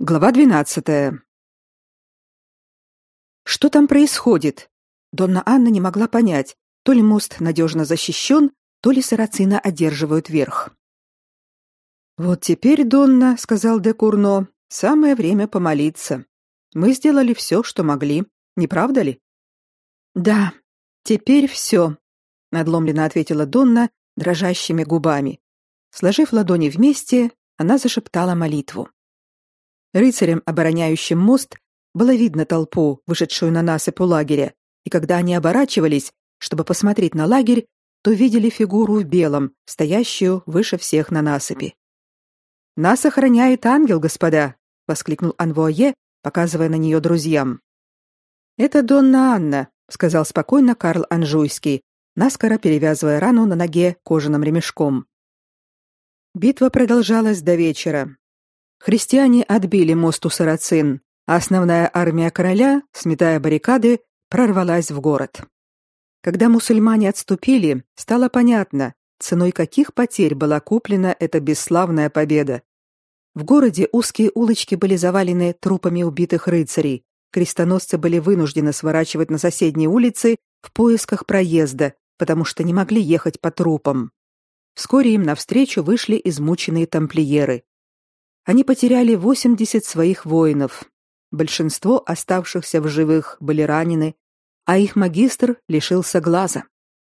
Глава 12. Что там происходит? Донна Анна не могла понять, то ли мост надежно защищен, то ли сарацины одерживают верх. Вот теперь, Донна, сказал де Курно, самое время помолиться. Мы сделали все, что могли, не правда ли? Да, теперь все, надломленно ответила Донна дрожащими губами. Сложив ладони вместе, она зашептала молитву. Рыцарям, обороняющим мост, было видно толпу, вышедшую на насыпь у лагеря, и когда они оборачивались, чтобы посмотреть на лагерь, то видели фигуру в белом, стоящую выше всех на насыпи. «Нас охраняет ангел, господа!» — воскликнул Анвуае, показывая на нее друзьям. «Это Донна Анна», — сказал спокойно Карл Анжуйский, наскоро перевязывая рану на ноге кожаным ремешком. Битва продолжалась до вечера. Христиане отбили мост у сарацин, а основная армия короля, сметая баррикады, прорвалась в город. Когда мусульмане отступили, стало понятно, ценой каких потерь была куплена эта бесславная победа. В городе узкие улочки были завалены трупами убитых рыцарей. Крестоносцы были вынуждены сворачивать на соседние улицы в поисках проезда, потому что не могли ехать по трупам. Вскоре им навстречу вышли измученные тамплиеры. Они потеряли 80 своих воинов. Большинство оставшихся в живых были ранены, а их магистр лишился глаза.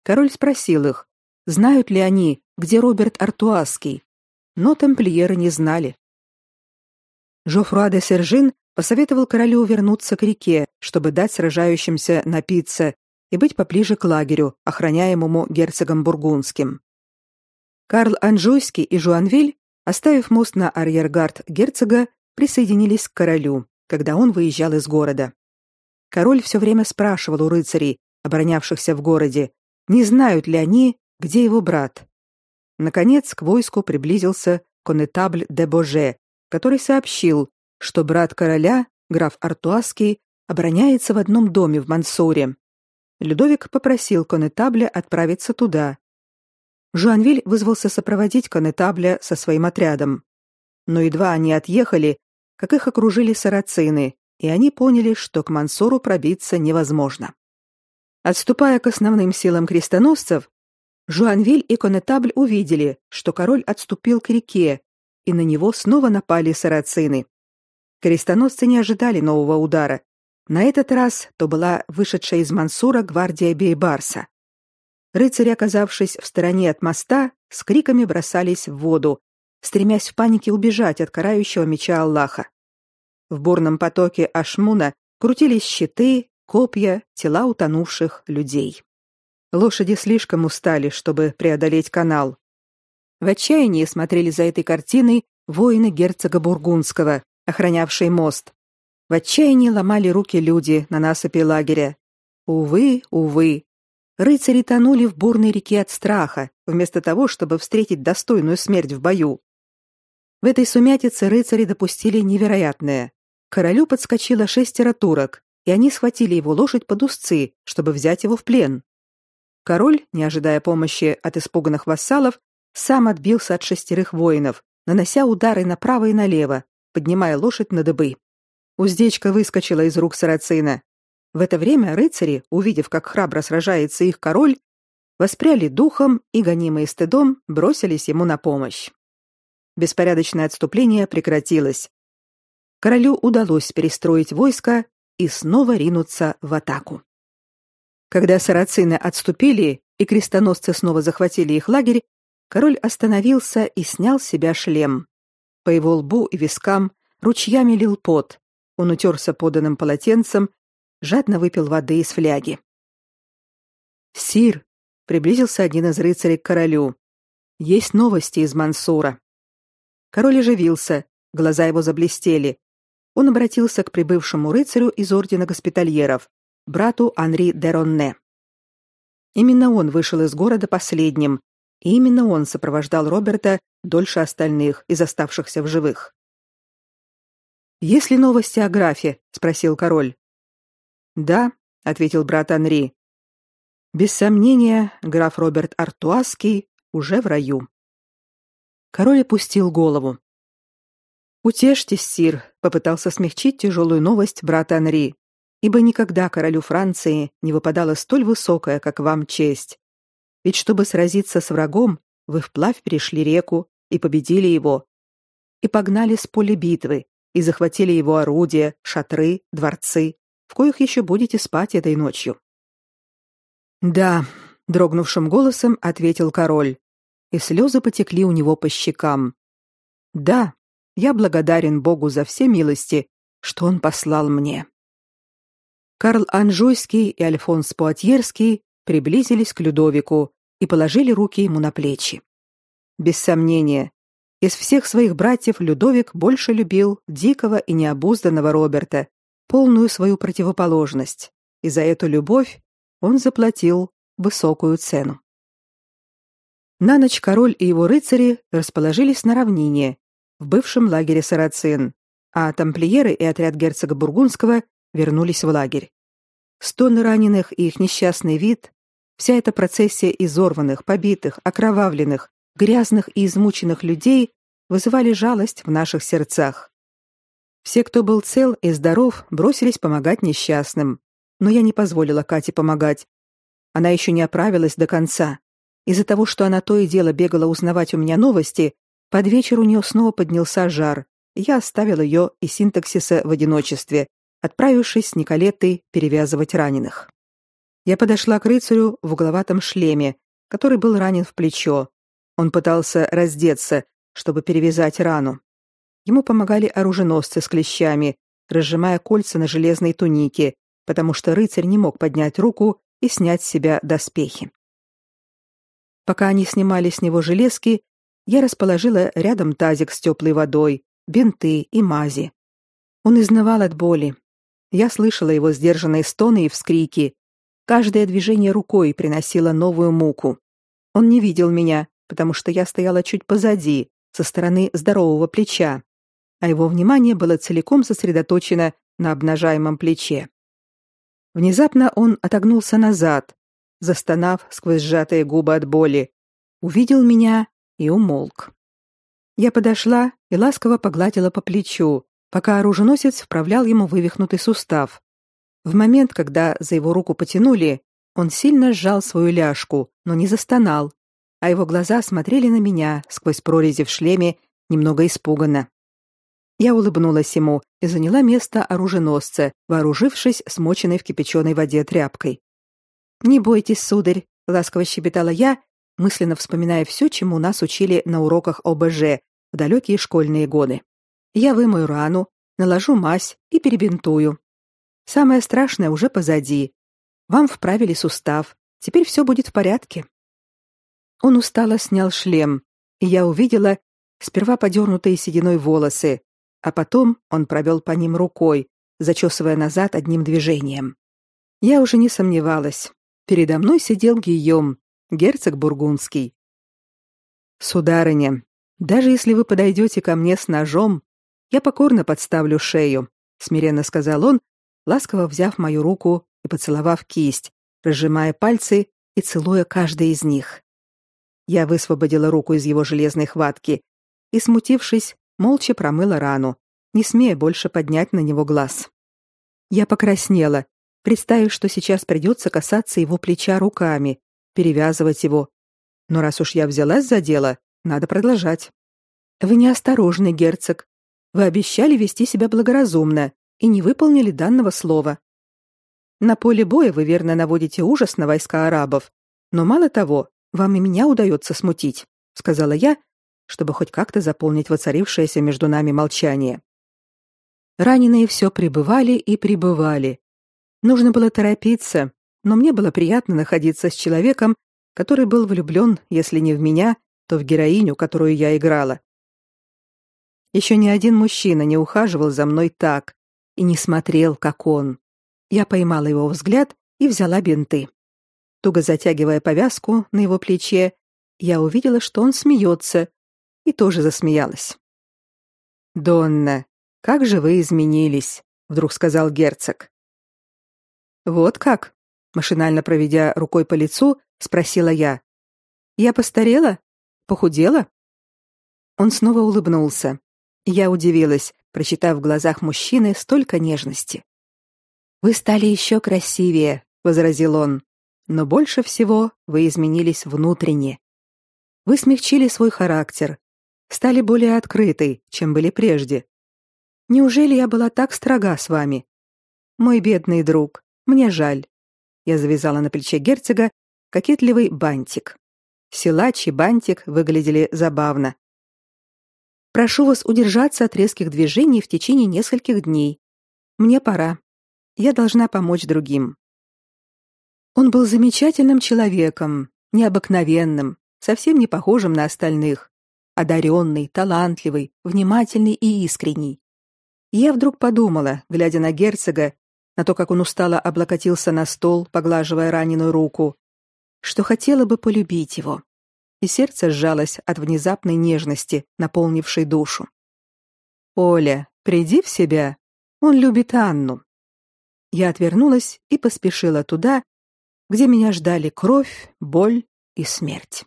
Король спросил их, знают ли они, где Роберт Артуаский, но тамплиеры не знали. Жофруа де Сержин посоветовал королю вернуться к реке, чтобы дать сражающимся напиться и быть поближе к лагерю, охраняемому герцогом бургундским. Карл Анжуйский и Жуанвиль оставив мост на арьергард герцога, присоединились к королю, когда он выезжал из города. Король все время спрашивал у рыцарей, оборонявшихся в городе, не знают ли они, где его брат. Наконец к войску приблизился конетабль де Боже, который сообщил, что брат короля, граф Артуаский, обороняется в одном доме в Мансуре. Людовик попросил конетабля отправиться туда, Жуанвиль вызвался сопроводить конетабля со своим отрядом. Но едва они отъехали, как их окружили сарацины, и они поняли, что к Мансуру пробиться невозможно. Отступая к основным силам крестоносцев, Жуанвиль и конетабль увидели, что король отступил к реке, и на него снова напали сарацины. Крестоносцы не ожидали нового удара. На этот раз то была вышедшая из Мансура гвардия Бейбарса. Рыцари, оказавшись в стороне от моста, с криками бросались в воду, стремясь в панике убежать от карающего меча Аллаха. В бурном потоке Ашмуна крутились щиты, копья, тела утонувших людей. Лошади слишком устали, чтобы преодолеть канал. В отчаянии смотрели за этой картиной воины герцога Бургундского, охранявшие мост. В отчаянии ломали руки люди на насыпи лагеря. Увы, увы, Рыцари тонули в бурной реке от страха, вместо того, чтобы встретить достойную смерть в бою. В этой сумятице рыцари допустили невероятное. К королю подскочило шестеро турок, и они схватили его лошадь под узцы, чтобы взять его в плен. Король, не ожидая помощи от испуганных вассалов, сам отбился от шестерых воинов, нанося удары направо и налево, поднимая лошадь на дыбы. Уздечка выскочила из рук сарацина, в это время рыцари, увидев, как храбро сражается их король, воспряли духом и, гонимые стыдом, бросились ему на помощь. Беспорядочное отступление прекратилось. Королю удалось перестроить войско и снова ринуться в атаку. Когда сарацины отступили и крестоносцы снова захватили их лагерь, король остановился и снял с себя шлем. По его лбу и вискам ручьями лил пот. Он утерся поданным полотенцем жадно выпил воды из фляги. «Сир!» — приблизился один из рыцарей к королю. «Есть новости из Мансура». Король оживился, глаза его заблестели. Он обратился к прибывшему рыцарю из ордена госпитальеров, брату Анри де Ронне. Именно он вышел из города последним, и именно он сопровождал Роберта дольше остальных из оставшихся в живых. «Есть ли новости о графе?» — спросил король. Да, ответил брат Анри. Без сомнения, граф Роберт Артуаский уже в раю. Король опустил голову. Утешьтесь, сир, попытался смягчить тяжелую новость брат Анри, ибо никогда королю Франции не выпадала столь высокая, как вам, честь. Ведь чтобы сразиться с врагом, вы вплавь перешли реку и победили его, и погнали с поля битвы, и захватили его орудия, шатры, дворцы, в коих еще будете спать этой ночью. Да, дрогнувшим голосом ответил король, и слезы потекли у него по щекам. Да, я благодарен Богу за все милости, что он послал мне. Карл Анжуйский и Альфонс Пуатьерский приблизились к Людовику и положили руки ему на плечи. Без сомнения, из всех своих братьев Людовик больше любил дикого и необузданного Роберта, полную свою противоположность, и за эту любовь он заплатил высокую цену. На ночь король и его рыцари расположились на равнине, в бывшем лагере сарацин, а тамплиеры и отряд герцога Бургундского вернулись в лагерь. Стоны раненых и их несчастный вид, вся эта процессия изорванных, побитых, окровавленных, грязных и измученных людей вызывали жалость в наших сердцах. Все, кто был цел и здоров, бросились помогать несчастным, но я не позволила Кате помогать. Она еще не оправилась до конца. Из-за того, что она то и дело бегала узнавать у меня новости, под вечер у нее снова поднялся жар, я оставил ее и синтаксиса в одиночестве, отправившись с Николеттой перевязывать раненых. Я подошла к рыцарю в угловатом шлеме, который был ранен в плечо. Он пытался раздеться, чтобы перевязать рану. Ему помогали оруженосцы с клещами, разжимая кольца на железной тунике, потому что рыцарь не мог поднять руку и снять с себя доспехи. Пока они снимали с него железки, я расположила рядом тазик с теплой водой, бинты и мази. Он изнывал от боли. Я слышала его сдержанные стоны и вскрики. Каждое движение рукой приносило новую муку. Он не видел меня, потому что я стояла чуть позади, со стороны здорового плеча, а его внимание было целиком сосредоточено на обнажаемом плече. Внезапно он отогнулся назад, застонав сквозь сжатые губы от боли, увидел меня и умолк. Я подошла и ласково погладила по плечу, пока оруженосец вправлял ему вывихнутый сустав. В момент, когда за его руку потянули, он сильно сжал свою ляжку, но не застонал, а его глаза смотрели на меня сквозь прорези в шлеме немного испуганно. Я улыбнулась ему и заняла место оруженосца, вооружившись смоченной в кипяченой воде тряпкой. «Не бойтесь, сударь», — ласково щебетала я мысленно вспоминая все, чему нас учили на уроках ОБЖ в далекие школьные годы. Я вымою рану, наложу мазь и перебинтую. Самое страшное уже позади. Вам вправили сустав. Теперь все будет в порядке. Он устало снял шлем, и я увидела сперва подернутые сединой волосы, а потом он провел по ним рукой, зачесывая назад одним движением. Я уже не сомневалась. Передо мной сидел Гийом, герцог бургундский. Сударыня, даже если вы подойдете ко мне с ножом, я покорно подставлю шею, смиренно сказал он, ласково взяв мою руку и поцеловав кисть, разжимая пальцы и целуя каждый из них. Я высвободила руку из его железной хватки и, смутившись, молча промыла рану, не смея больше поднять на него глаз. Я покраснела, представив, что сейчас придется касаться его плеча руками, перевязывать его. Но раз уж я взялась за дело, надо продолжать. Вы неосторожны, герцог. Вы обещали вести себя благоразумно и не выполнили данного слова. На поле боя вы верно наводите ужас на войска арабов, но мало того, вам и меня удается смутить, сказала я, чтобы хоть как-то заполнить воцарившееся между нами молчание. Раненые все прибывали и прибывали. Нужно было торопиться, но мне было приятно находиться с человеком, который был влюблен, если не в меня, то в героиню, которую я играла. Еще ни один мужчина не ухаживал за мной так и не смотрел, как он. Я поймала его взгляд и взяла бинты. Туго затягивая повязку на его плече, я увидела, что он смеется, и тоже засмеялась. «Донна, как же вы изменились!» — вдруг сказал герцог. «Вот как?» машинально проведя рукой по лицу, спросила я. Я постарела? Похудела? Он снова улыбнулся. Я удивилась, прочитав в глазах мужчины столько нежности. Вы стали еще красивее, возразил он. Но больше всего вы изменились внутренне. Вы смягчили свой характер, стали более открытой, чем были прежде. Неужели я была так строга с вами? Мой бедный друг, мне жаль. Я завязала на плече герцога кокетливый бантик. Силач и бантик выглядели забавно. Прошу вас удержаться от резких движений в течение нескольких дней. Мне пора. Я должна помочь другим. Он был замечательным человеком, необыкновенным, совсем не похожим на остальных, одаренный, талантливый, внимательный и искренний. я вдруг подумала, глядя на герцога, на то, как он устало облокотился на стол, поглаживая раненую руку, что хотела бы полюбить его. И сердце сжалось от внезапной нежности, наполнившей душу. Оля, приди в себя. Он любит Анну. Я отвернулась и поспешила туда, где меня ждали кровь, боль и смерть.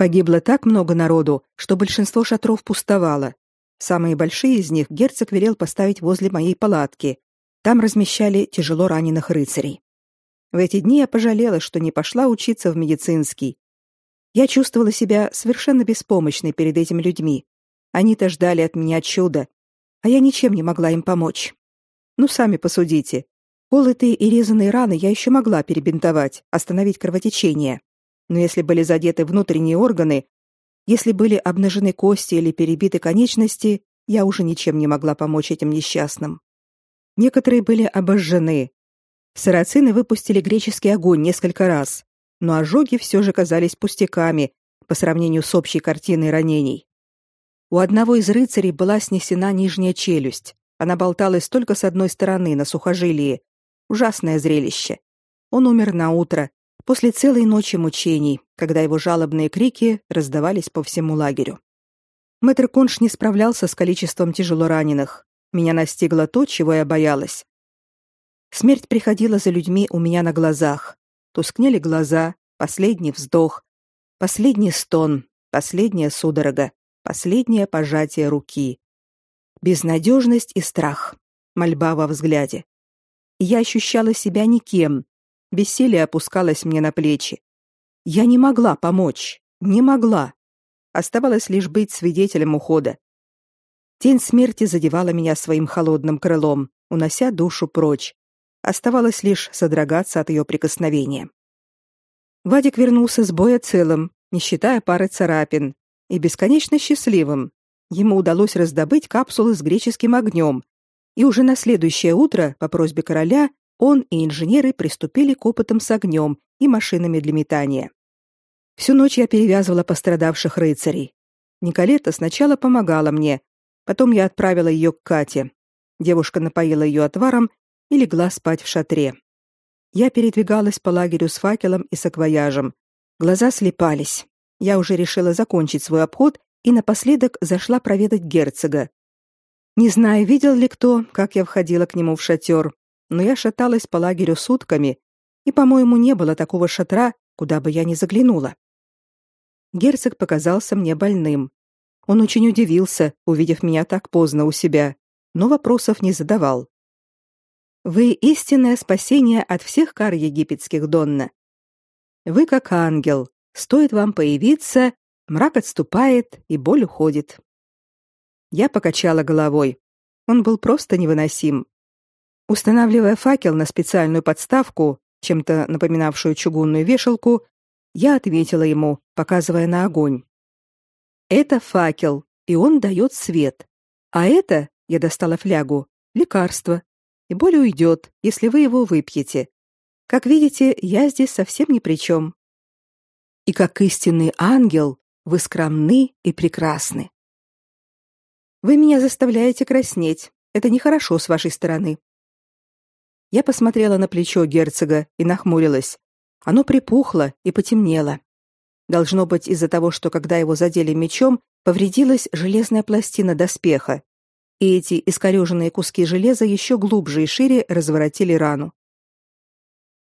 Погибло так много народу, что большинство шатров пустовало. Самые большие из них герцог велел поставить возле моей палатки. Там размещали тяжело раненых рыцарей. В эти дни я пожалела, что не пошла учиться в медицинский. Я чувствовала себя совершенно беспомощной перед этими людьми. Они-то ждали от меня чуда, а я ничем не могла им помочь. Ну, сами посудите. Колотые и резаные раны я еще могла перебинтовать, остановить кровотечение. Но если были задеты внутренние органы, если были обнажены кости или перебиты конечности, я уже ничем не могла помочь этим несчастным. Некоторые были обожжены. Сарацины выпустили греческий огонь несколько раз, но ожоги все же казались пустяками по сравнению с общей картиной ранений. У одного из рыцарей была снесена нижняя челюсть. Она болталась только с одной стороны на сухожилии. Ужасное зрелище. Он умер на утро, после целой ночи мучений, когда его жалобные крики раздавались по всему лагерю. Мэтр Конш не справлялся с количеством тяжелораненых. Меня настигло то, чего я боялась. Смерть приходила за людьми у меня на глазах. Тускнели глаза, последний вздох, последний стон, последняя судорога, последнее пожатие руки. Безнадежность и страх, мольба во взгляде. Я ощущала себя никем, Бессилие опускалось мне на плечи. Я не могла помочь, не могла. Оставалось лишь быть свидетелем ухода. Тень смерти задевала меня своим холодным крылом, унося душу прочь. Оставалось лишь содрогаться от ее прикосновения. Вадик вернулся с боя целым, не считая пары царапин, и бесконечно счастливым. Ему удалось раздобыть капсулы с греческим огнем, и уже на следующее утро, по просьбе короля, он и инженеры приступили к опытам с огнем и машинами для метания. Всю ночь я перевязывала пострадавших рыцарей. Николета сначала помогала мне, потом я отправила ее к Кате. Девушка напоила ее отваром и легла спать в шатре. Я передвигалась по лагерю с факелом и саквояжем. Глаза слепались. Я уже решила закончить свой обход и напоследок зашла проведать герцога. Не знаю, видел ли кто, как я входила к нему в шатер, но я шаталась по лагерю сутками, и, по-моему, не было такого шатра, куда бы я ни заглянула. Герцог показался мне больным. Он очень удивился, увидев меня так поздно у себя, но вопросов не задавал. Вы истинное спасение от всех кар египетских, Донна. Вы как ангел. Стоит вам появиться, мрак отступает и боль уходит. Я покачала головой. Он был просто невыносим. Устанавливая факел на специальную подставку, чем-то напоминавшую чугунную вешалку, я ответила ему, показывая на огонь. Это факел, и он дает свет. А это, я достала флягу, лекарство. И боль уйдет, если вы его выпьете. Как видите, я здесь совсем ни при чем. И как истинный ангел, вы скромны и прекрасны. Вы меня заставляете краснеть. Это нехорошо с вашей стороны. Я посмотрела на плечо герцога и нахмурилась. Оно припухло и потемнело. Должно быть из-за того, что когда его задели мечом, повредилась железная пластина доспеха, и эти искореженные куски железа еще глубже и шире разворотили рану.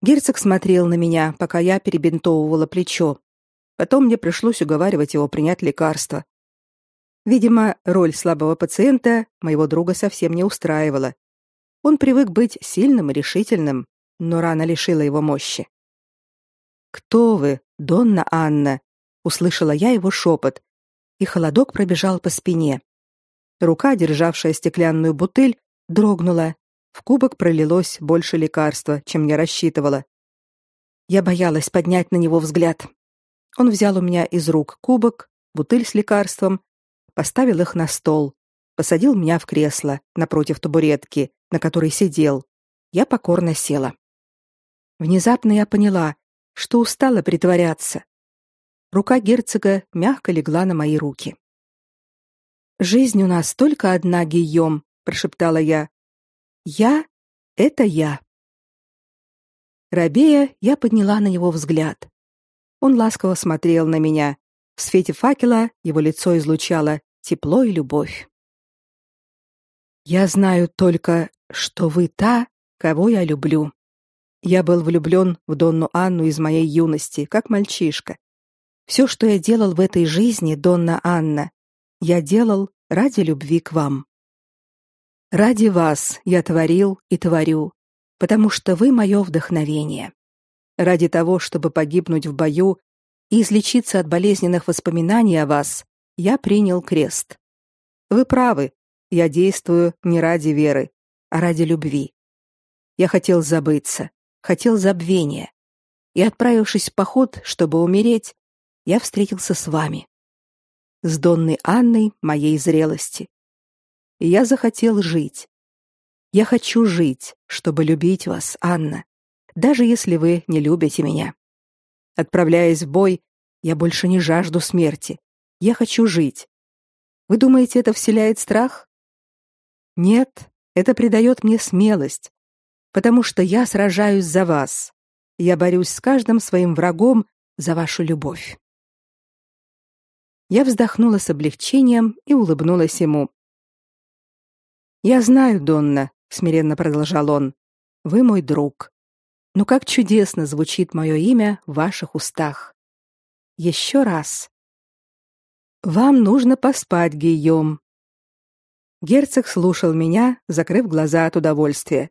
Герцог смотрел на меня, пока я перебинтовывала плечо. Потом мне пришлось уговаривать его принять лекарство. Видимо, роль слабого пациента моего друга совсем не устраивала. Он привык быть сильным и решительным, но рана лишила его мощи. «Кто вы, Донна Анна?» — услышала я его шепот, и холодок пробежал по спине. Рука, державшая стеклянную бутыль, дрогнула. В кубок пролилось больше лекарства, чем я рассчитывала. Я боялась поднять на него взгляд. Он взял у меня из рук кубок, бутыль с лекарством, поставил их на стол, посадил меня в кресло напротив табуретки, на которой сидел. Я покорно села. Внезапно я поняла, что устала притворяться. Рука герцога мягко легла на мои руки. Жизнь у нас только одна, Гийом, прошептала я. Я это я. Рабея, я подняла на него взгляд. Он ласково смотрел на меня. В свете факела его лицо излучало тепло и любовь. Я знаю только, что вы та, кого я люблю. Я был влюблен в Донну Анну из моей юности, как мальчишка. Все, что я делал в этой жизни, Донна Анна, я делал ради любви к вам. Ради вас я творил и творю, потому что вы мое вдохновение. Ради того, чтобы погибнуть в бою и излечиться от болезненных воспоминаний о вас, я принял крест. Вы правы, я действую не ради веры, а ради любви. Я хотел забыться, хотел забвения. И отправившись в поход, чтобы умереть, я встретился с вами с Донной Анной моей зрелости. И я захотел жить. Я хочу жить, чтобы любить вас, Анна, даже если вы не любите меня. Отправляясь в бой, я больше не жажду смерти. Я хочу жить. Вы думаете, это вселяет страх? Нет, это придает мне смелость, потому что я сражаюсь за вас. Я борюсь с каждым своим врагом за вашу любовь. Я вздохнула с облегчением и улыбнулась ему. Я знаю, Донна, смиренно продолжал он. Вы мой друг. Но как чудесно звучит мое имя в ваших устах. Еще раз. Вам нужно поспать, Гийом. Герцог слушал меня, закрыв глаза от удовольствия.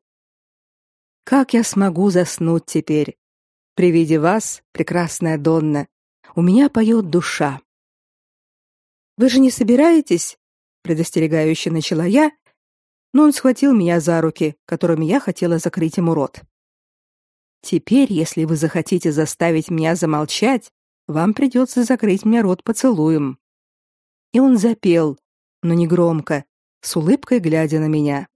Как я смогу заснуть теперь? При виде вас, прекрасная Донна, у меня поет душа. Вы же не собираетесь? предостерегающе начала я, но он схватил меня за руки, которыми я хотела закрыть ему рот. Теперь, если вы захотите заставить меня замолчать, вам придется закрыть мне рот поцелуем. И он запел, но не громко, с улыбкой глядя на меня.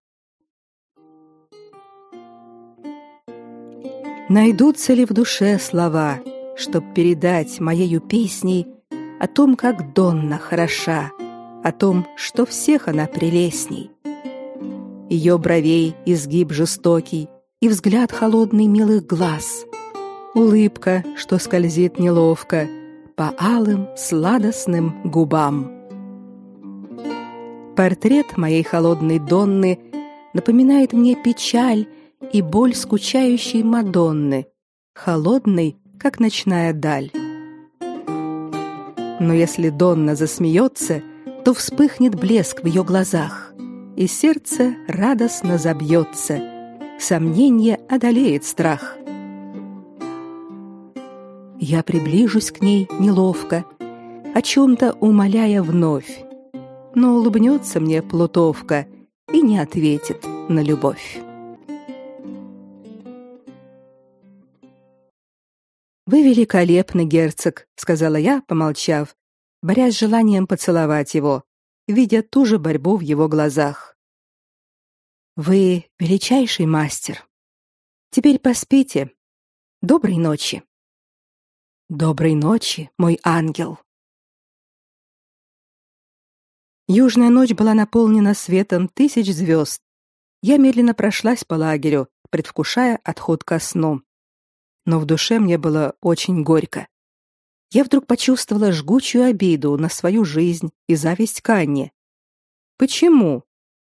Найдутся ли в душе слова, чтоб передать моею песней о том, как Донна хороша, о том, что всех она прелестней. Ее бровей изгиб жестокий и взгляд холодный милых глаз, улыбка, что скользит неловко по алым сладостным губам. Портрет моей холодной Донны напоминает мне печаль и боль скучающей Мадонны, холодной, как ночная даль. Но если Донна засмеется, то вспыхнет блеск в ее глазах, и сердце радостно забьется. Сомнение одолеет страх. Я приближусь к ней неловко, о чем-то умоляя вновь, но улыбнется мне плутовка и не ответит на любовь. Вы великолепный герцог, сказала я, помолчав, борясь с желанием поцеловать его, видя ту же борьбу в его глазах. Вы величайший мастер. Теперь поспите. Доброй ночи. Доброй ночи, мой ангел. Южная ночь была наполнена светом тысяч звезд. Я медленно прошлась по лагерю, предвкушая отход ко сну но в душе мне было очень горько. я вдруг почувствовала жгучую обиду на свою жизнь и зависть к Анне. Почему?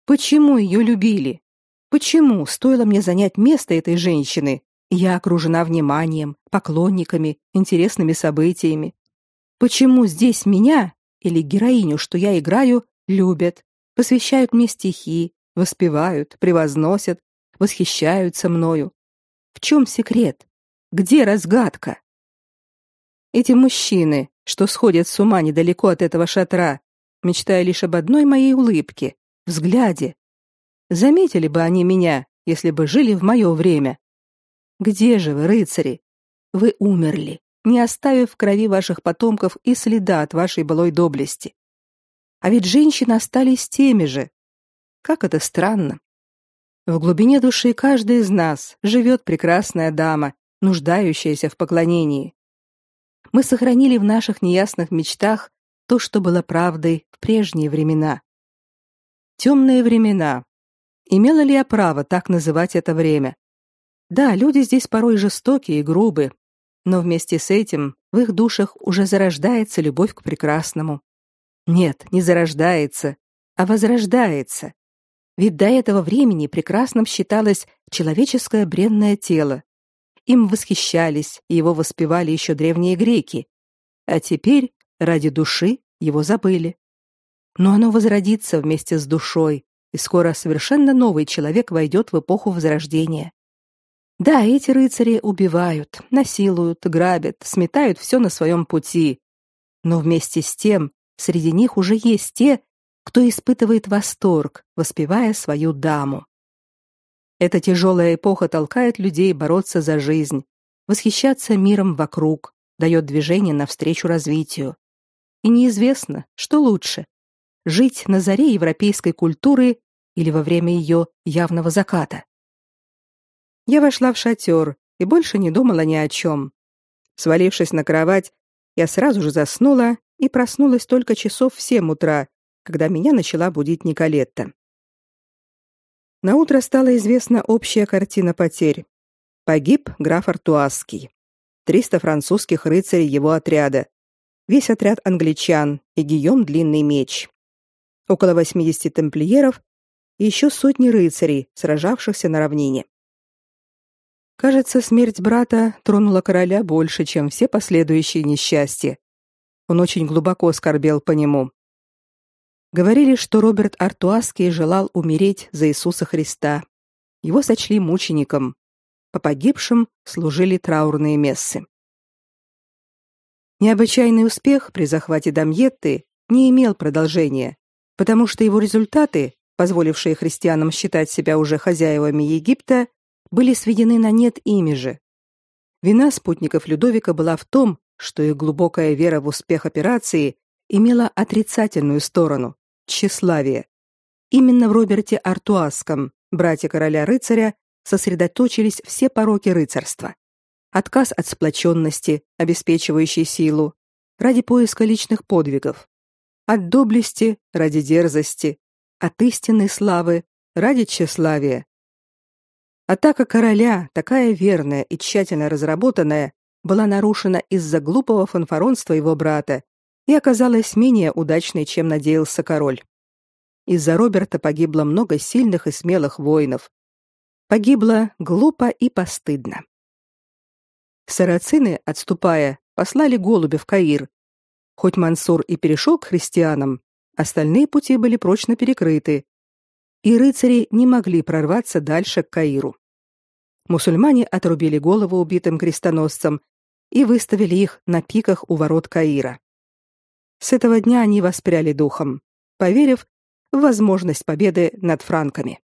Почему ее любили? Почему стоило мне занять место этой женщины, я окружена вниманием, поклонниками, интересными событиями? Почему здесь меня или героиню, что я играю, любят, посвящают мне стихи, воспевают, превозносят, восхищаются мною? В чем секрет? Где разгадка? Эти мужчины, что сходят с ума недалеко от этого шатра, мечтая лишь об одной моей улыбке, взгляде. Заметили бы они меня, если бы жили в мое время. Где же вы, рыцари? Вы умерли, не оставив в крови ваших потомков и следа от вашей былой доблести. А ведь женщины остались теми же. Как это странно. В глубине души каждой из нас живет прекрасная дама, нуждающаяся в поклонении мы сохранили в наших неясных мечтах то, что было правдой в прежние времена. Темные времена. Имела ли я право так называть это время? Да, люди здесь порой жестокие и грубы, но вместе с этим в их душах уже зарождается любовь к прекрасному. Нет, не зарождается, а возрождается. Ведь до этого времени прекрасным считалось человеческое бренное тело, им восхищались и его воспевали еще древние греки. А теперь ради души его забыли. Но оно возродится вместе с душой, и скоро совершенно новый человек войдет в эпоху Возрождения. Да, эти рыцари убивают, насилуют, грабят, сметают все на своем пути. Но вместе с тем среди них уже есть те, кто испытывает восторг, воспевая свою даму. Эта тяжелая эпоха толкает людей бороться за жизнь, восхищаться миром вокруг, дает движение навстречу развитию. И неизвестно, что лучше – жить на заре европейской культуры или во время ее явного заката. Я вошла в шатер и больше не думала ни о чем. Свалившись на кровать, я сразу же заснула и проснулась только часов в семь утра, когда меня начала будить Николетта. На утро стала известна общая картина потерь. Погиб граф Артуазский. 300 французских рыцарей его отряда. Весь отряд англичан и Гийом Длинный Меч. Около 80 тамплиеров и еще сотни рыцарей, сражавшихся на равнине. Кажется, смерть брата тронула короля больше, чем все последующие несчастья. Он очень глубоко скорбел по нему. Говорили, что Роберт Артуаский желал умереть за Иисуса Христа. Его сочли мучеником. По погибшим служили траурные мессы. Необычайный успех при захвате Дамьетты не имел продолжения, потому что его результаты, позволившие христианам считать себя уже хозяевами Египта, были сведены на нет ими же. Вина спутников Людовика была в том, что их глубокая вера в успех операции имела отрицательную сторону тщеславие. Именно в Роберте Артуасском, брате короля-рыцаря, сосредоточились все пороки рыцарства. Отказ от сплоченности, обеспечивающей силу, ради поиска личных подвигов. От доблести ради дерзости, от истинной славы ради тщеславия. Атака короля, такая верная и тщательно разработанная, была нарушена из-за глупого фанфаронства его брата и оказалась менее удачной, чем надеялся король. Из-за Роберта погибло много сильных и смелых воинов. Погибло глупо и постыдно. Сарацины, отступая, послали голубя в Каир. Хоть Мансур и перешел к христианам, остальные пути были прочно перекрыты, и рыцари не могли прорваться дальше к Каиру. Мусульмане отрубили головы убитым крестоносцам и выставили их на пиках у ворот Каира. С этого дня они воспряли духом, поверив в возможность победы над франками.